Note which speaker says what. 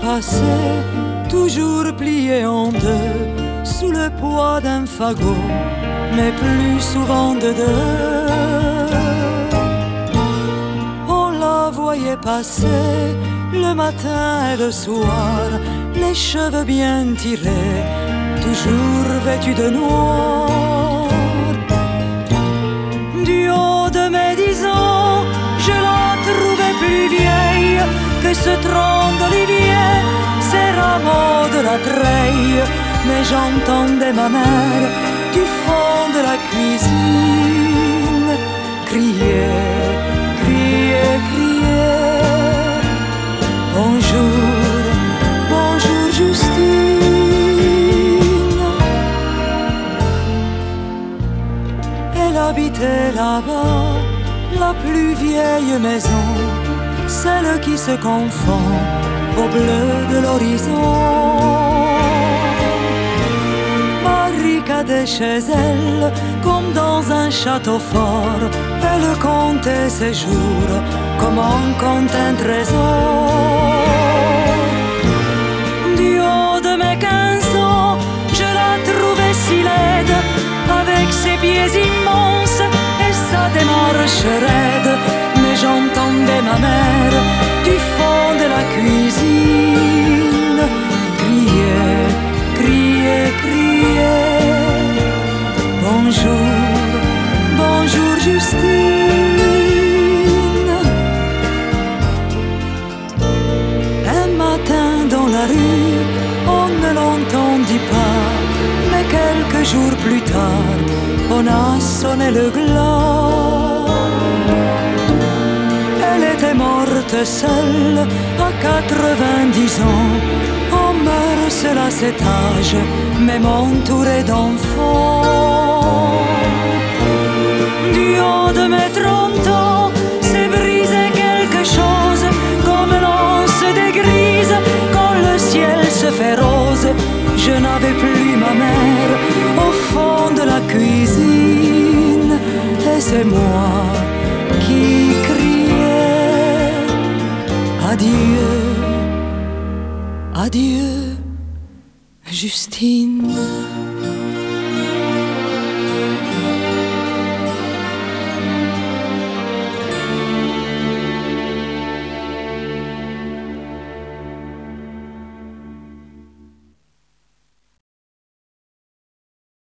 Speaker 1: passé, toujours plié en deux, sous le poids d'un fagot, mais plus souvent de deux. On la voyait passer le matin et le soir, les cheveux bien tirés, toujours vêtus de noir. Mais j'entendais ma mère du fond de la cuisine crier, crier, crier. Bonjour, bonjour Justine. Elle habitait là-bas, la plus vieille maison, celle qui se confond au bleu de l'horizon. Chez elle, comme dans un château fort, elle comptait ses jours comme on compte un trésor. Bonjour, bonjour Justine. Un matin dans la rue, on ne l'entendit pas, mais quelques jours plus tard, on a sonné le glas. Elle était morte seule à 90 ans. On meurt seul à cet âge, même entouré d'enfants. Rose. Je n'avais plus ma mère au fond de la cuisine, et c'est moi qui criais adieu, adieu, Justine.